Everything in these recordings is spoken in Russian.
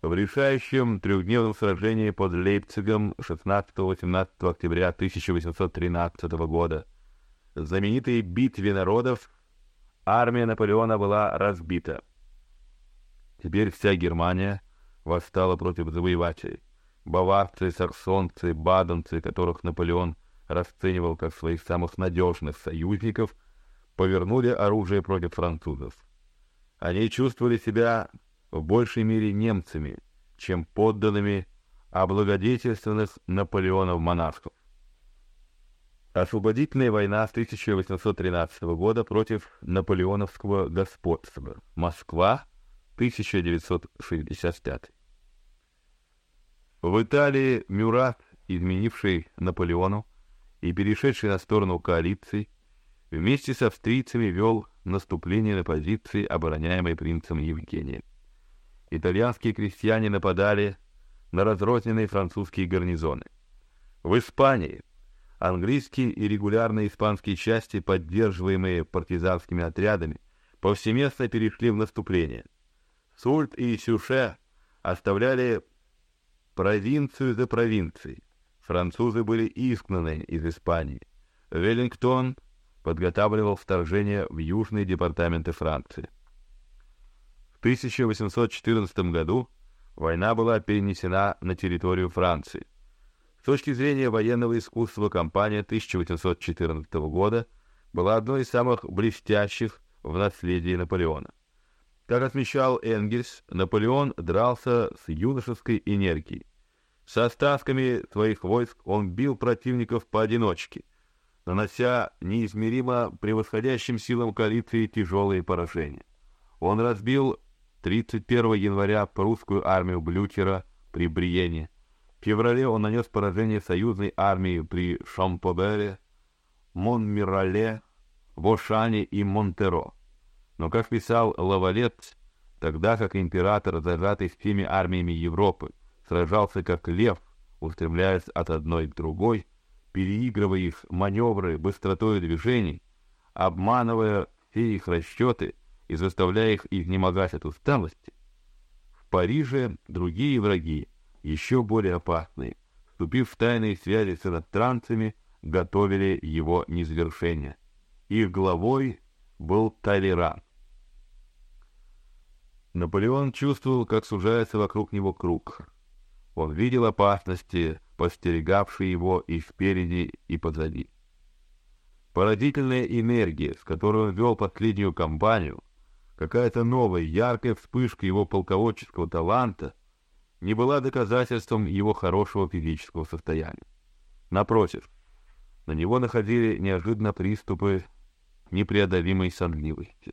В решающем трехдневном сражении под Лейпцигом 16-18 октября 1813 года, знаменитой битве народов, армия Наполеона была разбита. Теперь вся Германия восстала против завоевателей. Баварцы, саксонцы, баденцы, которых Наполеон расценивал как своих самых надежных союзников, повернули оружие против французов. Они чувствовали себя в большей мере немцами, чем подданными облагодетельственных Наполеонов монархов. Освободительная война 1813 года против наполеоновского господства. Москва, 1965. В Италии Мюрат, изменивший Наполеону и перешедший на сторону коалиции, вместе с австрийцами вел наступление на позиции, обороняемой принцем Евгением итальянские крестьяне нападали на разрозненные французские гарнизоны. В Испании английские и регулярные испанские части, поддерживаемые партизанскими отрядами, повсеместно перешли в наступление. Сульт и Сюше оставляли провинцию за провинцией. Французы были изгнаны из Испании. Веллингтон подготавливал вторжение в южные департаменты Франции. В 1814 году война была перенесена на территорию Франции. С точки зрения военного искусства кампания 1814 года была одной из самых блестящих в наследии Наполеона. Как отмечал Энгельс, Наполеон дрался с юношеской энергией. Со остатками своих войск он бил противников поодиночке, нанося неизмеримо превосходящим силам коалиции тяжелые поражения. Он разбил 31 января прусскую армию Блютера при Бриене. В феврале он нанес поражение союзной армии при Шампобере, Монмирале, Вошане и Монтеро. Но, как писал Лавалет, тогда как император, зажатый всеми армиями Европы, сражался как лев, устремляясь от одной к другой, переигрывая их маневры быстротой движений, обманывая все их расчеты, и заставляя их изнемогать от усталости, в Париже другие враги, еще более опасные, вступив в тайные связи с иностранцами, готовили его низвержение. Их главой был Талейран. Наполеон чувствовал, как сужается вокруг него круг. Он видел опасности, постерегавшие его и спереди, и позади. Поразительная энергия, с которой он вел последнюю кампанию, какая-то новая, яркая вспышка его полководческого таланта не была доказательством его хорошего физического состояния. Напротив, на него находили неожиданно приступы непреодолимой сонливости.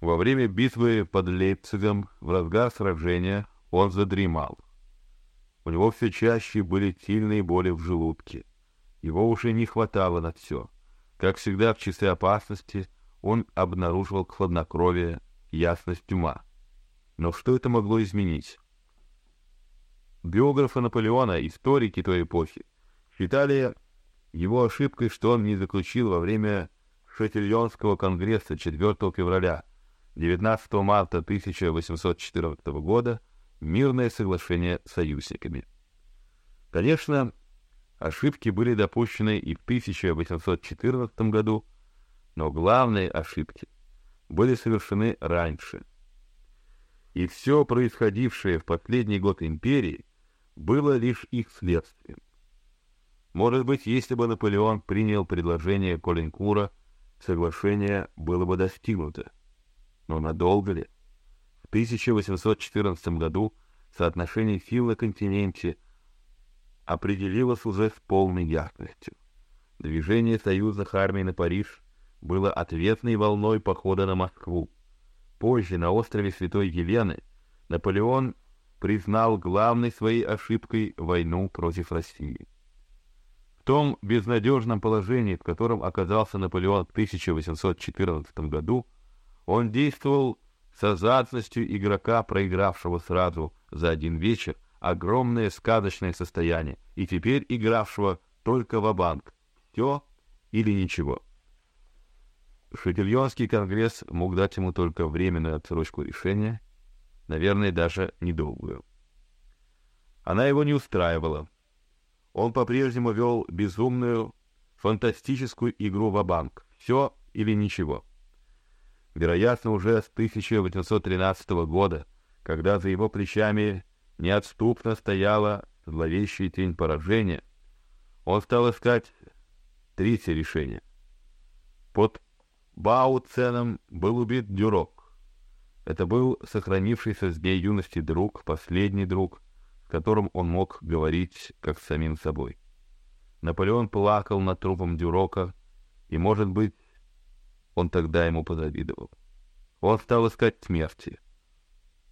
Во время битвы под Лейпцигом в разгар сражения он задремал. У него все чаще были сильные боли в желудке. Его уже не хватало на все. Как всегда в часы опасности он обнаруживал хладнокровие, ясность ума. Но что это могло изменить? Биографы Наполеона, историки той эпохи, считали его ошибкой, что он не заключил во время Шатильонского конгресса 4 февраля 19 марта 1814 года мирное соглашение с союзниками. Конечно, ошибки были допущены и в 1814 году, но главные ошибки были совершены раньше. И все происходившее в последний год империи было лишь их следствием. Может быть, если бы Наполеон принял предложение Колинкура, соглашение было бы достигнуто. Но надолго ли? В 1814 году соотношение сил на континенте определилось уже с полной ясностью. Движение союзных армий на Париж было ответной волной похода на Москву. Позже на острове Святой Елены Наполеон признал главной своей ошибкой войну против России. В том безнадежном положении, в котором оказался Наполеон в 1814 году, он действовал с азартностью игрока, проигравшего сразу за один вечер огромное сказочное состояние и теперь игравшего только в банк все или ничего. Шатильонский конгресс мог дать ему только временную отсрочку решения, наверное, даже недолгую. Она его не устраивала. Он по-прежнему вел безумную, фантастическую игру в банк Все или ничего. Вероятно, уже с 1813 года, когда за его плечами неотступно стояла зловещая тень поражения, он стал искать третье решение. Под Бауценом был убит Дюрок. Это был сохранившийся с дней юности друг, последний друг, с которым он мог говорить как с самим собой. Наполеон плакал над трупом Дюрока, и, может быть, он тогда ему позавидовал. Он стал искать смерти,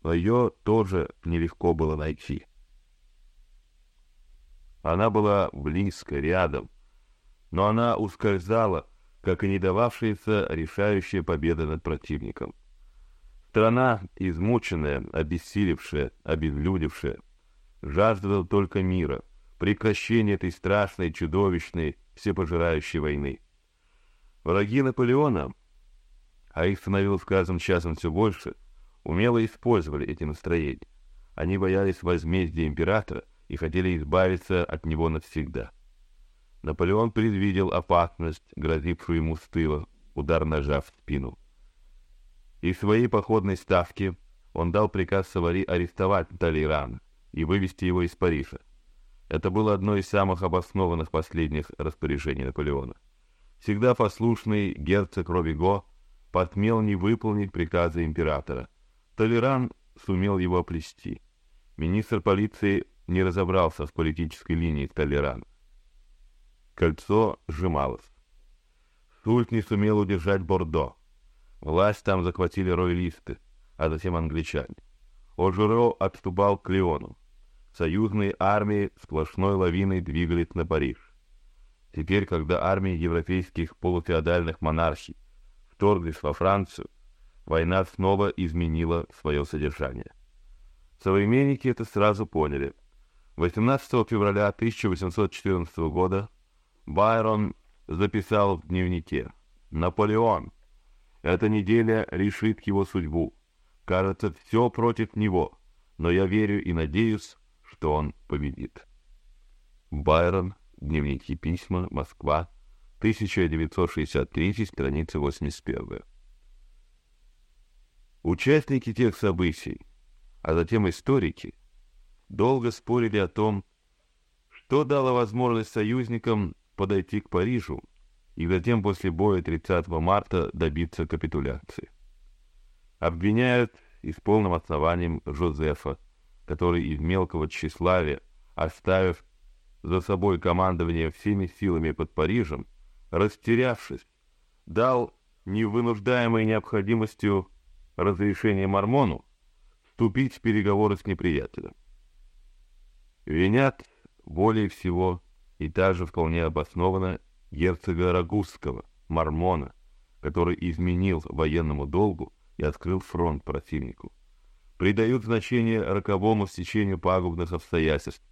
но ее тоже нелегко было найти. Она была близко, рядом, но она ускользала, как и не дававшаяся решающая победа над противником. Страна, измученная, обессилевшая, обезлюдевшая, жаждала только мира, прекращения этой страшной, чудовищной, всепожирающей войны. Враги Наполеона, а их становилось каждым часом все больше, умело использовали эти настроения. Они боялись возмездия императора и хотели избавиться от него навсегда. Наполеон предвидел опасность, грозившую ему с тыла, удар ножа в спину. Из своей походной ставки он дал приказ Савари арестовать Талейрана и вывести его из Парижа. Это было одно из самых обоснованных последних распоряжений Наполеона. Всегда послушный герцог Робиго посмел не выполнить приказы императора. Толеран сумел его оплести. Министр полиции не разобрался в политической линии Толерана. Кольцо сжималось. Сульт не сумел удержать Бордо. Власть там захватили роялисты, а затем англичане. Ожеро отступал к Леону. Союзные армии сплошной лавиной двигались на Париж. Теперь, когда армии европейских полуфеодальных монархий вторглись во Францию, война снова изменила свое содержание. Современники это сразу поняли. 18 февраля 1814 года Байрон записал в дневнике: "Наполеон. Эта неделя решит его судьбу. Кажется, все против него, но я верю и надеюсь, что он победит". Байрон. Дневники письма. Москва. 1963, страница 81. Участники тех событий, а затем историки, долго спорили о том, что дало возможность союзникам подойти к Парижу и затем после боя 30 марта добиться капитуляции. Обвиняют и с полным основанием Жозефа, который из мелкого тщеславия, оставив за собой командование всеми силами под Парижем, растерявшись, дал невынуждаемой необходимостью разрешение Мормону вступить в переговоры с неприятелем. Винят более всего и также вполне обоснованно герцога Рагузского, Мормона, который изменил военному долгу и открыл фронт противнику. Придают значение роковому стечению пагубных обстоятельств.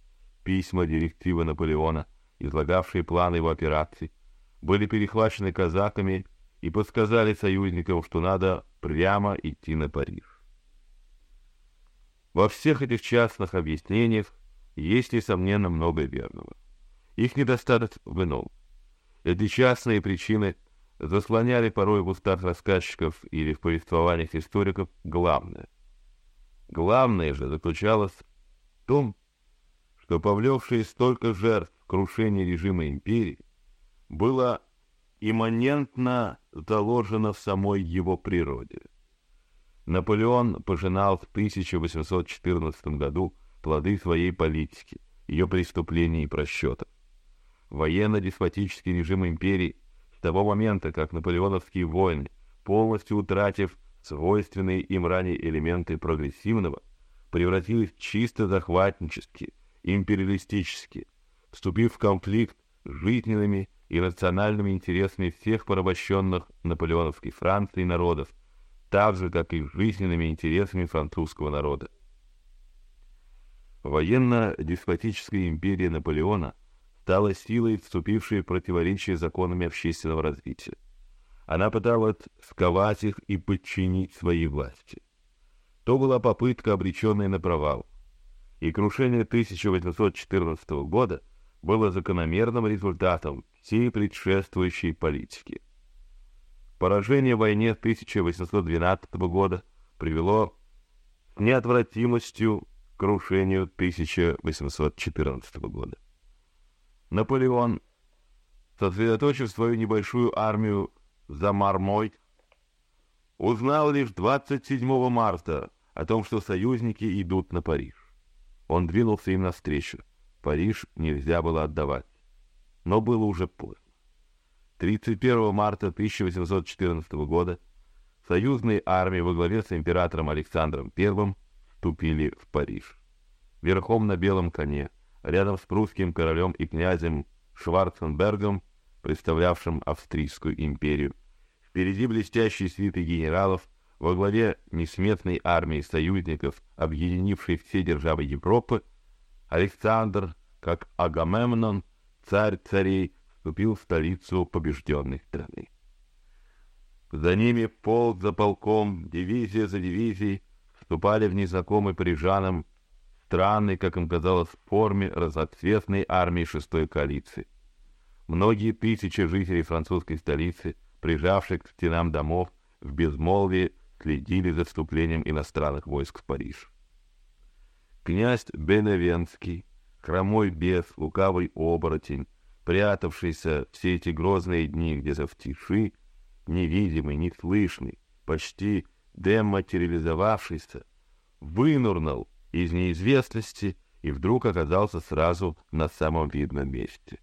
Письма, директивы Наполеона, излагавшие планы его операций, были перехвачены казаками и подсказали союзникам, что надо прямо идти на Париж. Во всех этих частных объяснениях есть, несомненно, много верного. Их недостаток ином. Эти частные причины заслоняли порой в устах рассказчиков или в повествованиях историков главное. Главное же заключалось в том, что повлекшее столько жертв крушения режима империи было имманентно заложено в самой его природе. Наполеон пожинал в 1814 году плоды своей политики, ее преступлений и просчетов. Военно-деспотический режим империи с того момента, как наполеоновские войны, полностью утратив свойственные им ранее элементы прогрессивного, превратились в чисто захватнические, империалистические, вступив в конфликт с жизненными и национальными интересами всех порабощенных наполеоновской Франции народов, так же, как и жизненными интересами французского народа. Военно-деспотическая империя Наполеона стала силой, вступившей в противоречие законами общественного развития. Она пыталась сковать их и подчинить своей власти. то была попытка, обреченная на провал. И крушение 1814 года было закономерным результатом всей предшествующей политики. Поражение в войне 1812 года привело неотвратимостью к крушению 1814 года. Наполеон, сосредоточив свою небольшую армию за Мармой, узнал лишь 27 марта о том, что союзники идут на Париж. Он двинулся им навстречу. Париж нельзя было отдавать. Но было уже поздно. 31 марта 1814 года союзные армии во главе с императором Александром I вступили в Париж. Верхом на белом коне, рядом с прусским королем и князем Шварценбергом, представлявшим Австрийскую империю. Впереди блестящие свиты генералов во главе несметной армии союзников, объединившей все державы Европы, Александр, как Агамемнон, царь царей, вступил в столицу побежденной страны. За ними полк за полком, дивизия за дивизией вступали в незнакомый парижанам странной, как им казалось, форме разноцветной армии шестой коалиции. Многие тысячи жителей французской столицы, прижавших к стенам домов, в безмолвии следили за вступлением иностранных войск в Париж. Князь Беневенский, хромой бес, лукавый оборотень, прятавшийся все эти грозные дни где-то в тиши, невидимый, неслышный, почти дематериализовавшийся, вынурнул из неизвестности и вдруг оказался сразу на самом видном месте.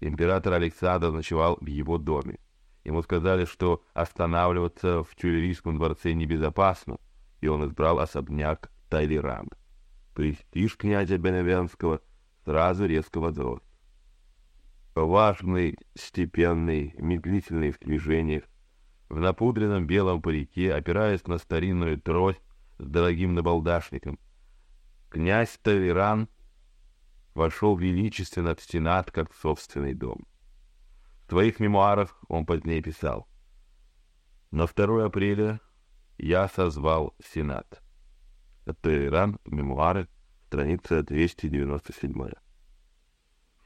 Император Александр ночевал в его доме. Ему сказали, что останавливаться в Тюильрийском дворце небезопасно, и он избрал особняк Тайлеран. Престиж князя Беневенского сразу резко возрос. Важный, степенный, медлительный в движениях, в напудренном белом парике, опираясь на старинную трость с дорогим набалдашником, князь Толеран вошел величественно в Сенат, как в собственный дом. В своих мемуарах он позднее писал: "На 2 апреля я созвал Сенат". Иран, мемуары, страница 297.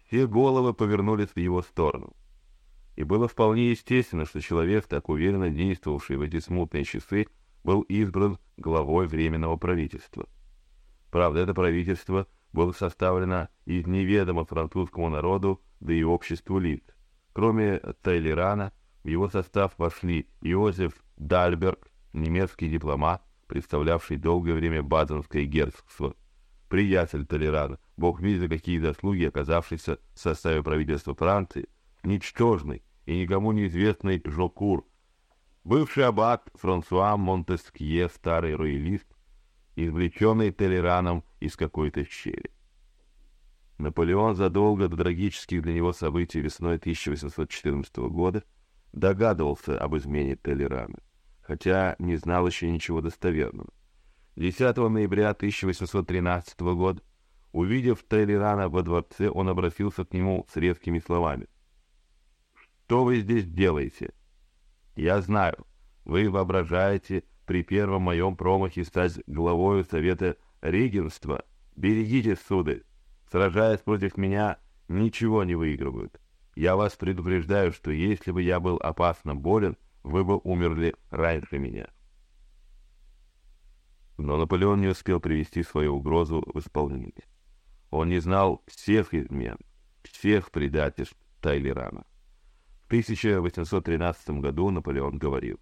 Все головы повернулись в его сторону. И было вполне естественно, что человек, так уверенно действовавший в эти смутные часы, был избран главой временного правительства. Правда, это правительство было составлено из неведомо французскому народу, да и обществу лиц. Кроме Тайлерана, в его состав вошли Иозеф Дальберг, немецкий дипломат, представлявший долгое время Баденское герцогство, приятель Толерана, бог весть какие заслуги, оказавшийся в составе правительства Франции, ничтожный и никому неизвестный Жокур, бывший аббат Франсуа Монтескье, старый роялист, извлеченный Толераном из какой-то щели. Наполеон задолго до трагических для него событий весной 1814 года догадывался об измене Толерана, хотя не знал еще ничего достоверного. 10 ноября 1813 года, увидев Толерана во дворце, он обратился к нему с резкими словами: "Что вы здесь делаете? Я знаю, вы воображаете при первом моем промахе стать главой совета регенства. Берегитесь, сударь сражаясь против меня, ничего не выигрывают. Я вас предупреждаю, что если бы я был опасно болен, вы бы умерли раньше меня. Но Наполеон не успел привести свою угрозу в исполнение. Он не знал всех измен, всех предательств Тайлерана. В 1813 году Наполеон говорил: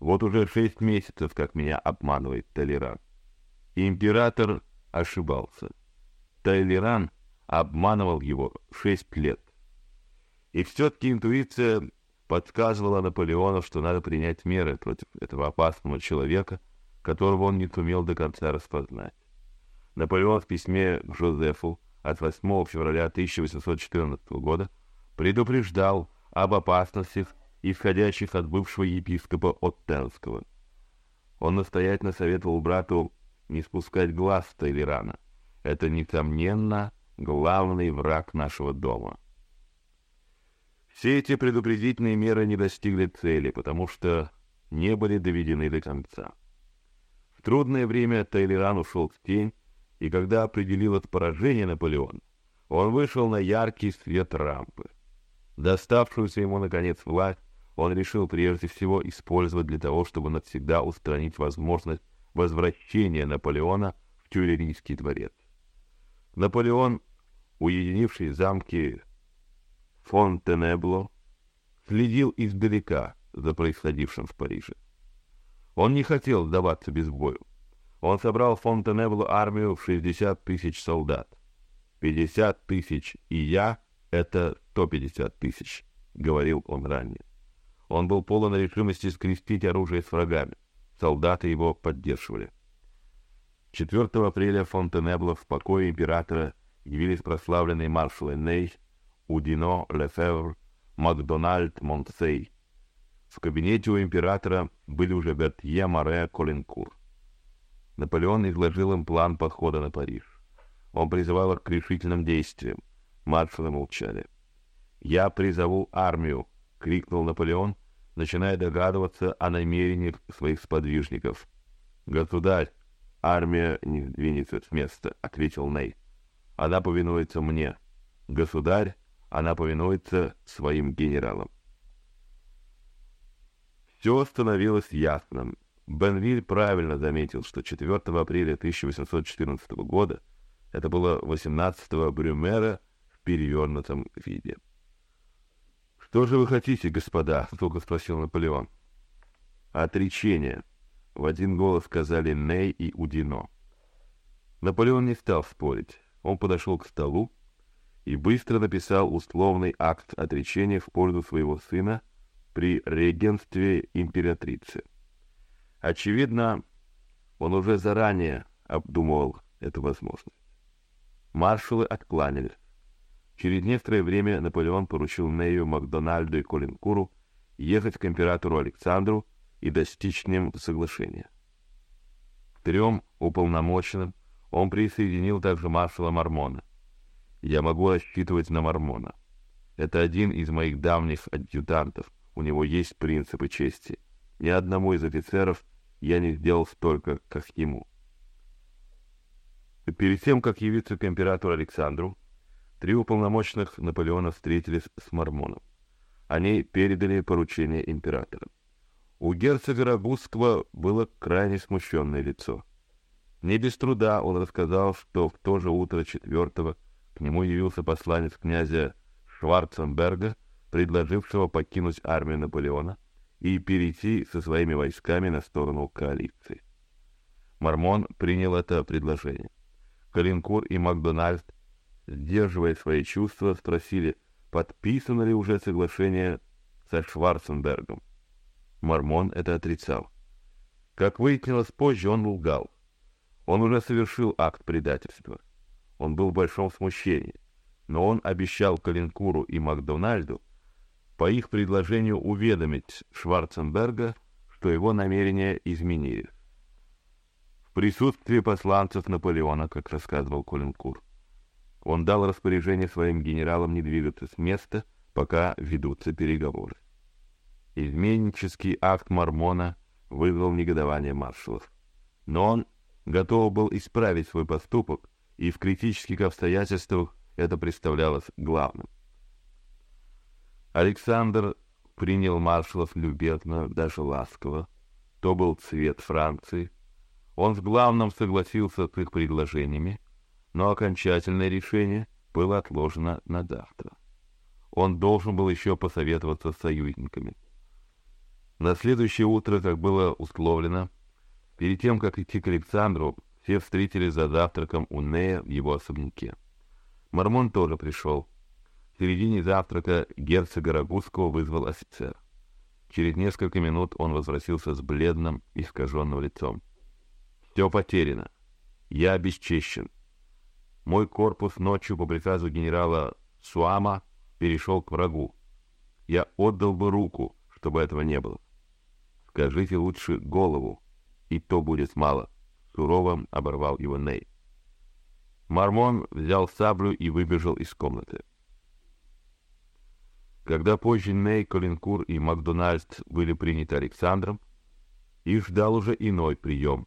"Вот уже шесть месяцев, как меня обманывает Толеран". Император ошибался. Тайлеран обманывал его шесть лет. И все-таки интуиция подсказывала Наполеону, что надо принять меры против этого опасного человека, которого он не сумел до конца распознать. Наполеон в письме к Жозефу от 8 февраля 1814 года предупреждал об опасностях, исходящих от бывшего епископа Оттенского. Он настоятельно советовал брату не спускать глаз с Тайлерана — это несомненно главный враг нашего дома. Все эти предупредительные меры не достигли цели, потому что не были доведены до конца. В трудное время Тейлеран ушел в тень, и когда определил это поражение Наполеона, он вышел на яркий свет рампы. Доставшуюся ему, наконец, власть он решил прежде всего использовать для того, чтобы навсегда устранить возможность возвращения Наполеона в Тюильрийский дворец. Наполеон, уединивший замки Фонтенебло, следил издалека за происходившим в Париже. Он не хотел сдаваться без боя. Он собрал в Фонтенебло армию в 60 тысяч солдат. 50 тысяч и я — это 150 тысяч, — говорил он ранее. Он был полон решимости скрестить оружие с врагами. Солдаты его поддерживали. 4 апреля Фонтенебло в покое императора явились прославленные маршалы Ней, Удино, Лефевр, Макдональд, Монтсей. В кабинете у императора были уже Бертье, Море, Коленкур. Наполеон изложил им план подхода на Париж. Он призывал их к решительным действиям. Маршалы молчали. «Я призову армию!» — крикнул Наполеон начиная догадываться о намерениях своих сподвижников. «Государь, армия не сдвинется с места», — ответил Ней. «Она повинуется мне. Государь, она повинуется своим генералам». Все становилось ясным. Бенвиль правильно заметил, что 4 апреля 1814 года это было 18-го Брюмера в перевернутом виде. «Что же вы хотите, господа?» — строго спросил Наполеон. «Отречение», — в один голос сказали Ней и Удино. Наполеон не стал спорить. Он подошел к столу и быстро написал условный акт отречения в пользу своего сына при регенстве императрицы. Очевидно, он уже заранее обдумывал эту возможность. Маршалы откланялись. Через некоторое время Наполеон поручил Нею, Макдональду и Колинкуру ехать к императору Александру и достичь с ним соглашения. Трем уполномоченным он присоединил также маршала Мармона. Я могу рассчитывать на Мармона. Это один из моих давних адъютантов. У него есть принципы чести. Ни одному из офицеров я не сделал столько, как ему. Перед тем, как явиться к императору Александру, Три уполномоченных Наполеона встретились с Мормоном. Они передали поручение императора. У герцога Рагузского было крайне смущенное лицо. Не без труда он рассказал, что в то же утро четвертого к нему явился посланец князя Шварценберга, предложившего покинуть армию Наполеона и перейти со своими войсками на сторону коалиции. Мормон принял это предложение. Калинкур и Макдональд сдерживая свои чувства, спросили, подписано ли уже соглашение со Шварценбергом. Мормон это отрицал. Как выяснилось позже, он лгал. Он уже совершил акт предательства. Он был в большом смущении, но он обещал Калинкуру и Макдональду по их предложению уведомить Шварценберга, что его намерения изменились. В присутствии посланцев Наполеона, как рассказывал Калинкур, он дал распоряжение своим генералам не двигаться с места, пока ведутся переговоры. Изменнический акт Мормона вызвал негодование маршалов, но он готов был исправить свой поступок, и в критических обстоятельствах это представлялось главным. Александр принял маршалов любезно, даже ласково. То был цвет Франции. Он с главным согласился с их предложениями, но окончательное решение было отложено на завтра. Он должен был еще посоветоваться с союзниками. На следующее утро, как было условлено, перед тем, как идти к Александру, все встретились за завтраком у Нея в его особняке. Мормон тоже пришел. В середине завтрака герцога Рагузского вызвал офицер. Через несколько минут он возвратился с бледным, искаженным лицом. «Все потеряно. Я обесчещен. Мой корпус ночью по приказу генерала Суама перешел к врагу. Я отдал бы руку, чтобы этого не было. Скажите лучше голову, и то будет мало. Сурово оборвал его Ней. Мармон взял саблю и выбежал из комнаты. Когда позже Ней, Колинкур и Макдональд были приняты Александром, их ждал уже иной прием.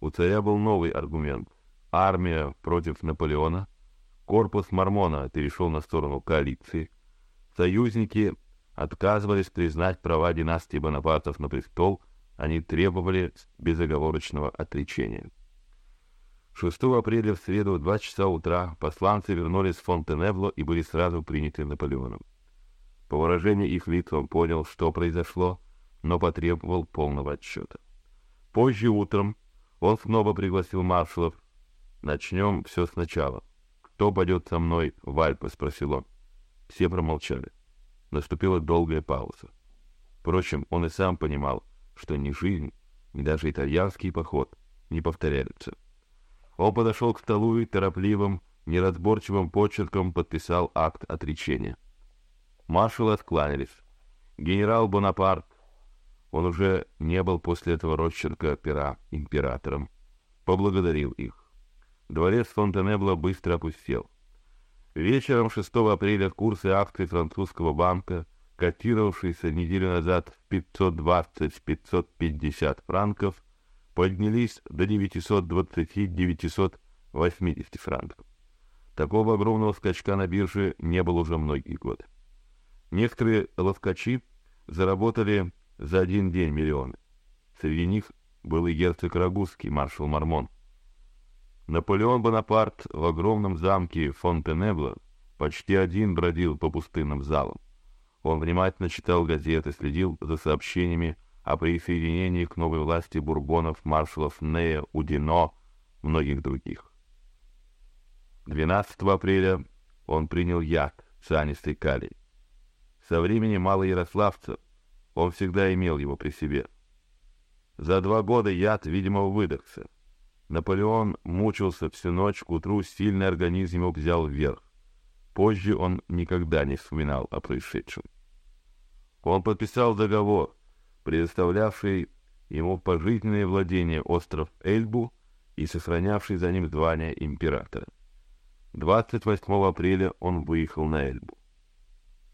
У царя был новый аргумент. Армия против Наполеона, корпус Мормона перешел на сторону коалиции, союзники отказывались признать права династии Бонапартов на престол, они требовали безоговорочного отречения. 6 апреля в среду в 2 часа утра посланцы вернулись в Фонтенебло и были сразу приняты Наполеоном. По выражению их лиц он понял, что произошло, но потребовал полного отчета. Позже утром он снова пригласил маршалов. Начнем все сначала. Кто пойдет со мной в Альпы? спросил он. Все промолчали. Наступила долгая пауза. Впрочем, он и сам понимал, что ни жизнь, ни даже итальянский поход не повторяются. Он подошел к столу и торопливым, неразборчивым почерком подписал акт отречения. Маршалы откланялись. Генерал Бонапарт, он уже не был после этого росчерка пера императором, поблагодарил их. Дворец Фонтенебло быстро опустел. Вечером 6 апреля курсы акций французского банка, котировавшиеся неделю назад в 520-550 франков, поднялись до 920-980 франков. Такого огромного скачка на бирже не было уже многие годы. Некоторые ловкачи заработали за один день миллионы. Среди них был и герцог Рагузский, маршал Мармон. Наполеон Бонапарт в огромном замке Фонтенебло почти один бродил по пустынным залам. Он внимательно читал газеты, следил за сообщениями о присоединении к новой власти бурбонов маршалов Нея, Удино, многих других. 12 апреля он принял яд, цианистый калий. Со времени Малоярославца он всегда имел его при себе. За два года яд, видимо, выдохся. Наполеон мучился всю ночь, к утру сильный организм его взял вверх. Позже он никогда не вспоминал о происшедшем. Он подписал договор, предоставлявший ему пожизненное владение остров Эльбу и сохранявший за ним звание императора. 28 апреля он выехал на Эльбу.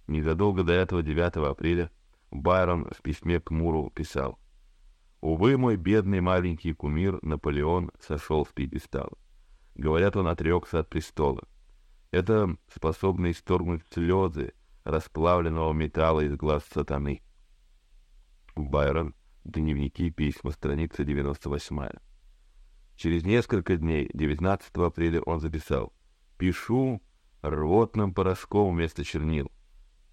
Незадолго до этого, 9 апреля, Байрон в письме к Муру писал: "Увы, мой бедный маленький кумир Наполеон сошел с пьедестала. Говорят, он отрекся от престола. Это способно исторгнуть слезы расплавленного металла из глаз сатаны". Байрон, дневники, письма, страница 98. Через несколько дней, 19 апреля, он записал: "Пишу рвотным порошком вместо чернил"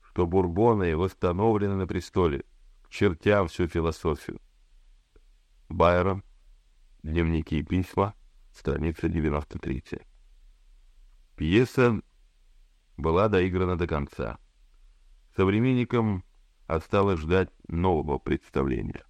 что бурбоны восстановлены на престоле, к чертям всю философию. Байрон, дневники и письма, страница 93. Пьеса была доиграна до конца. Современникам осталось ждать нового представления.